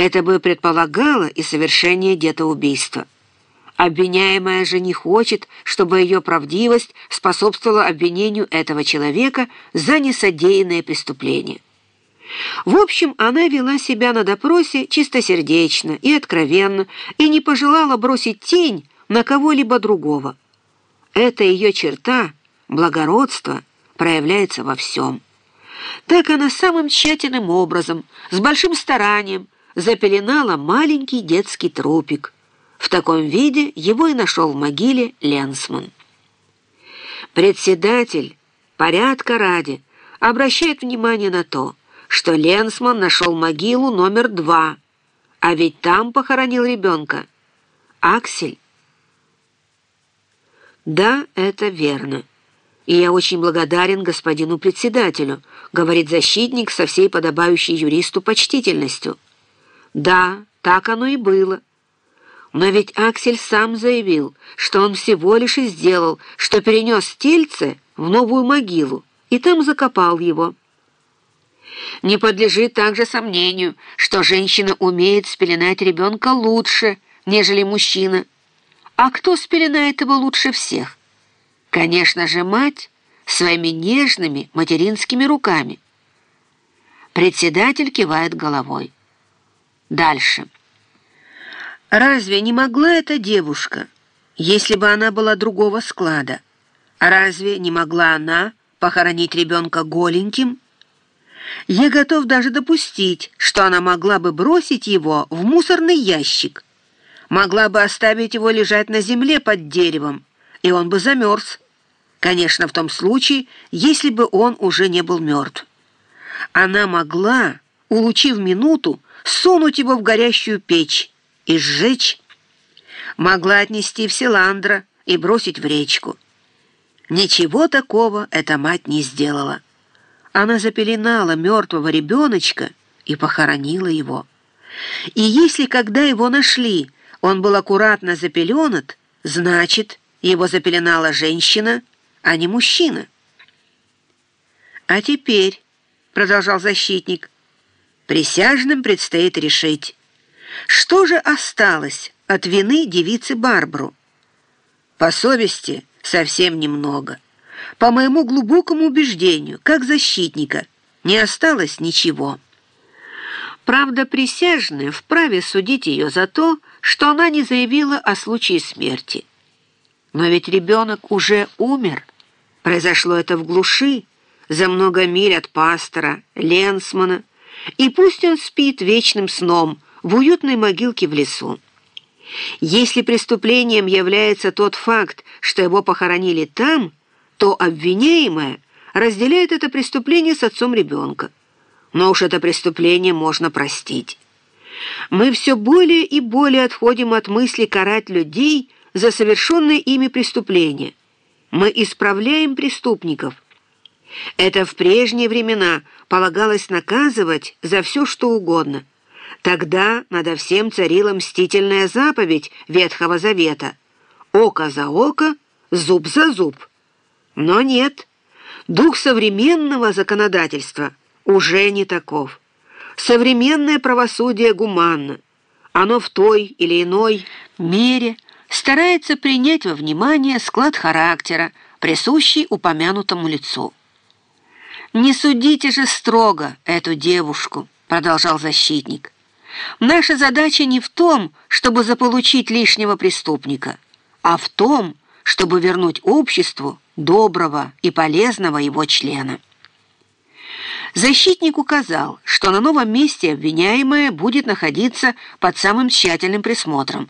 Это бы предполагало и совершение детоубийства. Обвиняемая же не хочет, чтобы ее правдивость способствовала обвинению этого человека за несодеянное преступление. В общем, она вела себя на допросе чистосердечно и откровенно и не пожелала бросить тень на кого-либо другого. Эта ее черта, благородство, проявляется во всем. Так она самым тщательным образом, с большим старанием, запеленала маленький детский трупик – в таком виде его и нашел в могиле Ленсман. Председатель, порядка ради, обращает внимание на то, что Ленсман нашел могилу номер два, а ведь там похоронил ребенка. Аксель. Да, это верно. И я очень благодарен господину председателю, говорит защитник со всей подобающей юристу почтительностью. Да, так оно и было. Но ведь Аксель сам заявил, что он всего лишь и сделал, что перенес тельце в новую могилу и там закопал его. Не подлежит также сомнению, что женщина умеет спеленать ребенка лучше, нежели мужчина. А кто спеленает его лучше всех? Конечно же, мать своими нежными материнскими руками. Председатель кивает головой. Дальше. Разве не могла эта девушка, если бы она была другого склада, разве не могла она похоронить ребенка голеньким? Я готов даже допустить, что она могла бы бросить его в мусорный ящик, могла бы оставить его лежать на земле под деревом, и он бы замерз. Конечно, в том случае, если бы он уже не был мертв. Она могла, улучив минуту, сунуть его в горящую печь, и сжечь, могла отнести в Селандро и бросить в речку. Ничего такого эта мать не сделала. Она запеленала мертвого ребеночка и похоронила его. И если, когда его нашли, он был аккуратно запеленат, значит, его запеленала женщина, а не мужчина. «А теперь», — продолжал защитник, — «присяжным предстоит решить». Что же осталось от вины девицы Барбару? По совести совсем немного. По моему глубокому убеждению, как защитника, не осталось ничего. Правда, присяжные вправе судить ее за то, что она не заявила о случае смерти. Но ведь ребенок уже умер. Произошло это в глуши, за много миль от пастора, Ленсмана, и пусть он спит вечным сном – в уютной могилке в лесу. Если преступлением является тот факт, что его похоронили там, то обвиняемая разделяет это преступление с отцом ребенка. Но уж это преступление можно простить. Мы все более и более отходим от мысли карать людей за совершенное ими преступление. Мы исправляем преступников. Это в прежние времена полагалось наказывать за все, что угодно – Тогда надо всем царила мстительная заповедь Ветхого Завета «Око за око, зуб за зуб». Но нет, дух современного законодательства уже не таков. Современное правосудие гуманно. Оно в той или иной мере старается принять во внимание склад характера, присущий упомянутому лицу. «Не судите же строго эту девушку», — продолжал защитник. Наша задача не в том, чтобы заполучить лишнего преступника, а в том, чтобы вернуть обществу доброго и полезного его члена. Защитник указал, что на новом месте обвиняемая будет находиться под самым тщательным присмотром.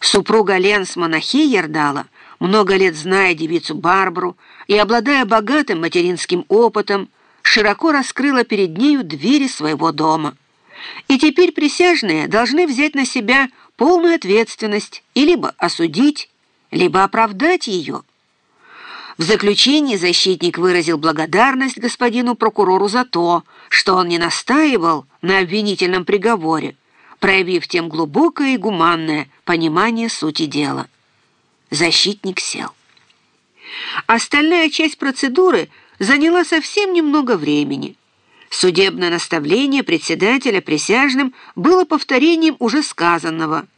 Супруга Ленсмана Хейердала, много лет зная девицу Барбару и обладая богатым материнским опытом, широко раскрыла перед нею двери своего дома – и теперь присяжные должны взять на себя полную ответственность и либо осудить, либо оправдать ее. В заключении защитник выразил благодарность господину прокурору за то, что он не настаивал на обвинительном приговоре, проявив тем глубокое и гуманное понимание сути дела. Защитник сел. Остальная часть процедуры заняла совсем немного времени – Судебное наставление председателя присяжным было повторением уже сказанного –